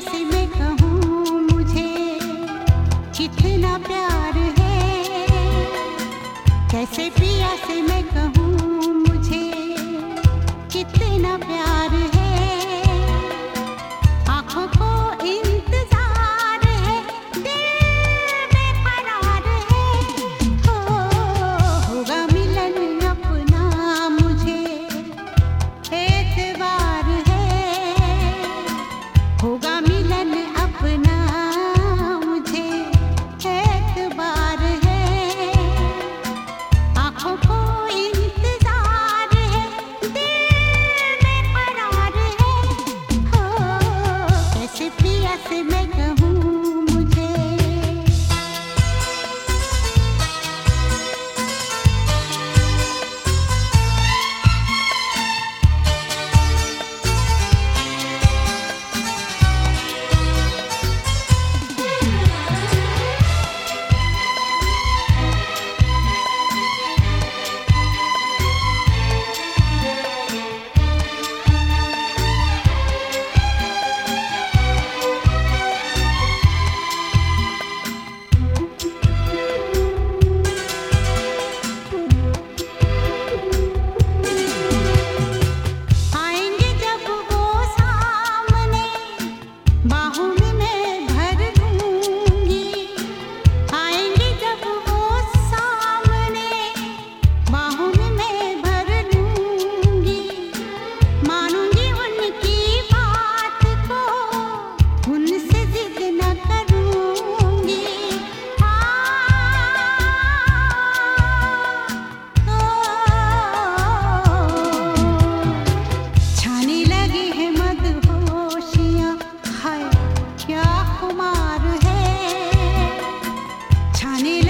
से मैं कहूँ मुझे, कितना प्यार है। कैसे पिया से मैं कहूँ मुझे, कितना प्यार Yes, it make them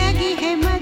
लगी है मन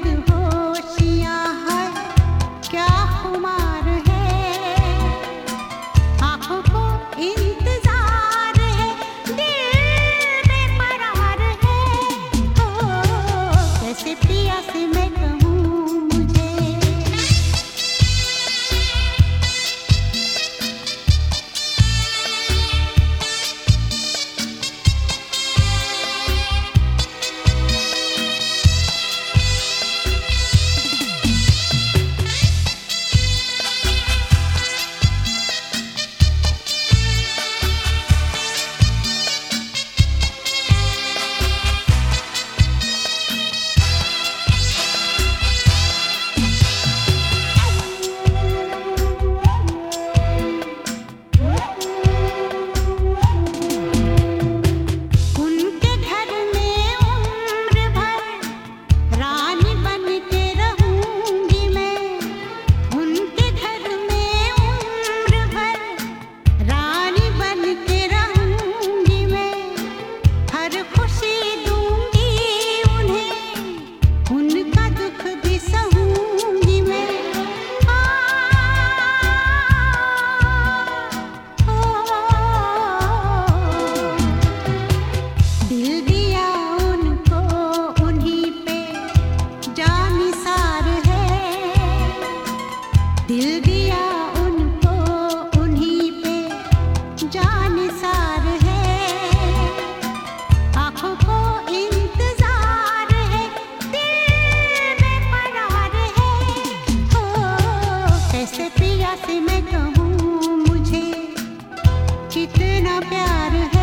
इतना प्यार है।